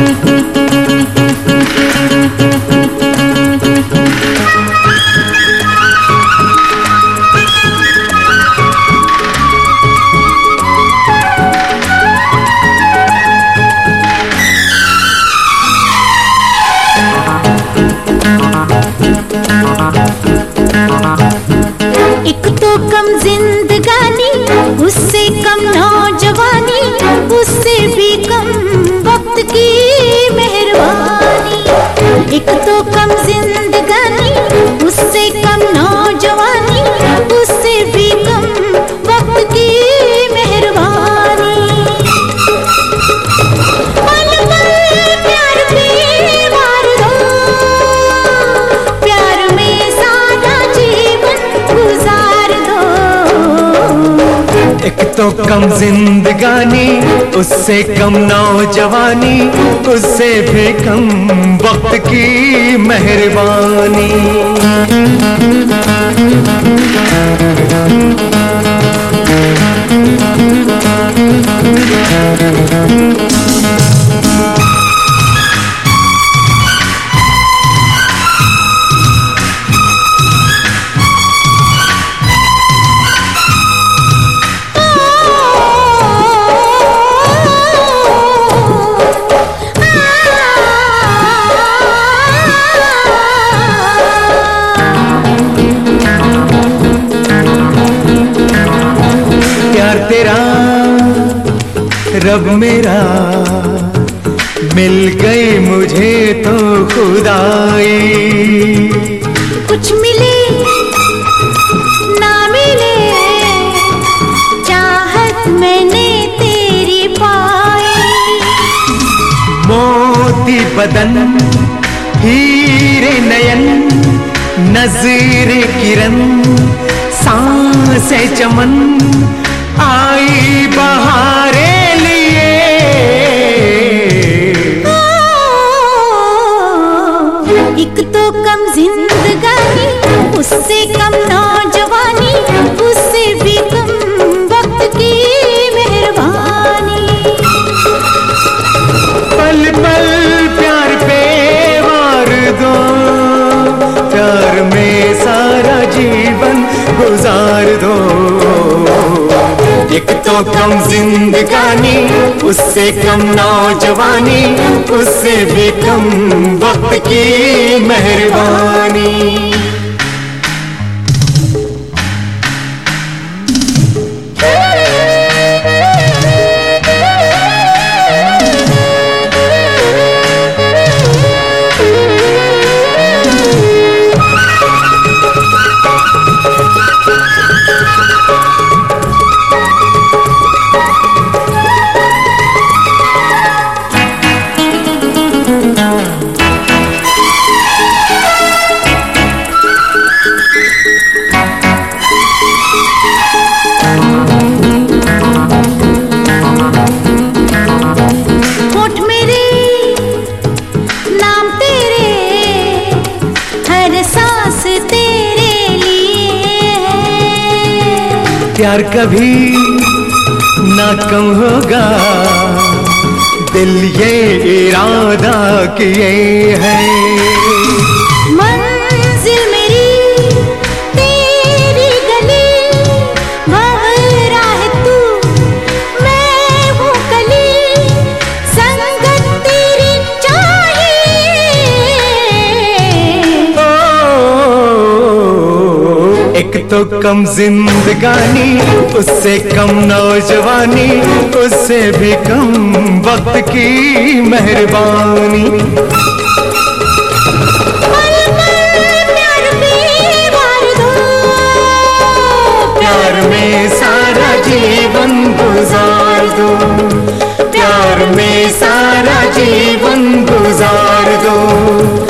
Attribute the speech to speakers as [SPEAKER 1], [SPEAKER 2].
[SPEAKER 1] एक जिंदगानी, उससे कम नौजवानी उससे भी कम वक्त की मेहरबानी। एक तो कम जिंदगानी, उससे कम नौजवानी
[SPEAKER 2] एक तो कम जिंदगानी उससे कम नौजवानी उससे भी कम वक्त की मेहरबानी। प्यार रब मेरा मिल गई मुझे तो खुदाई
[SPEAKER 1] कुछ मिले ना मिले चाहत मैंने तेरी पाई
[SPEAKER 2] मोती बदन हीरे नयन नज़र किरण सांसे चमन
[SPEAKER 1] एक तो कम जिंदगानी उससे कम नौजवानी उससे भी कम वक्त की मेहरबानी
[SPEAKER 2] प्यार कभी ना कम होगा। दिल ये इरादा किए है। एक तो कम जिंदगानी उससे कम नौजवानी उससे भी कम वक्त की मेहरबानी। प्यार में सारा जीवन गुजार दो। प्यार में सारा जीवन गुजार दो।